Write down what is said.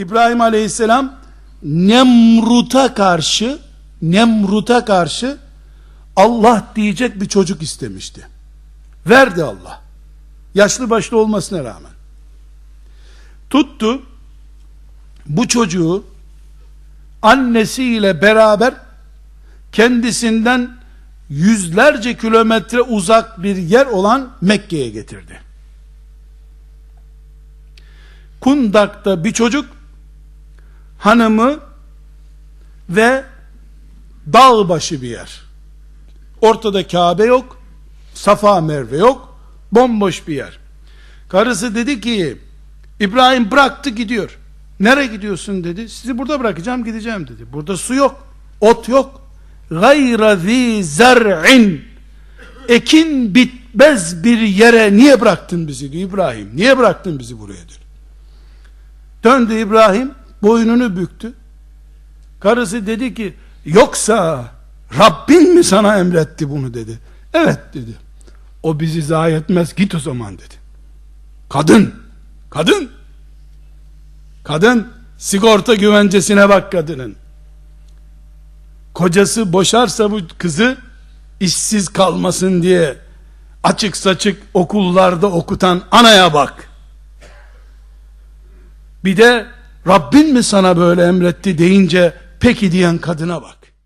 İbrahim aleyhisselam Nemrut'a karşı Nemrut'a karşı Allah diyecek bir çocuk istemişti. Verdi Allah. Yaşlı başlı olmasına rağmen. Tuttu bu çocuğu annesiyle beraber kendisinden yüzlerce kilometre uzak bir yer olan Mekke'ye getirdi. Kundak'ta bir çocuk hanımı ve dağ başı bir yer. Ortada Kabe yok, Safa Merve yok, bomboş bir yer. Karısı dedi ki, İbrahim bıraktı gidiyor. Nereye gidiyorsun dedi. Sizi burada bırakacağım gideceğim dedi. Burada su yok, ot yok. Gayra zi zer'in ekin bitmez bir yere niye bıraktın bizi diyor İbrahim. Niye bıraktın bizi buraya diyor. Döndü İbrahim, boynunu büktü. Karısı dedi ki, yoksa Rabbin mi sana emretti bunu dedi. Evet dedi. O bizi zayi etmez git o zaman dedi. Kadın, kadın, kadın sigorta güvencesine bak kadının. Kocası boşarsa bu kızı işsiz kalmasın diye açık saçık okullarda okutan anaya bak. Bir de Rabbin mi sana böyle emretti deyince peki diyen kadına bak.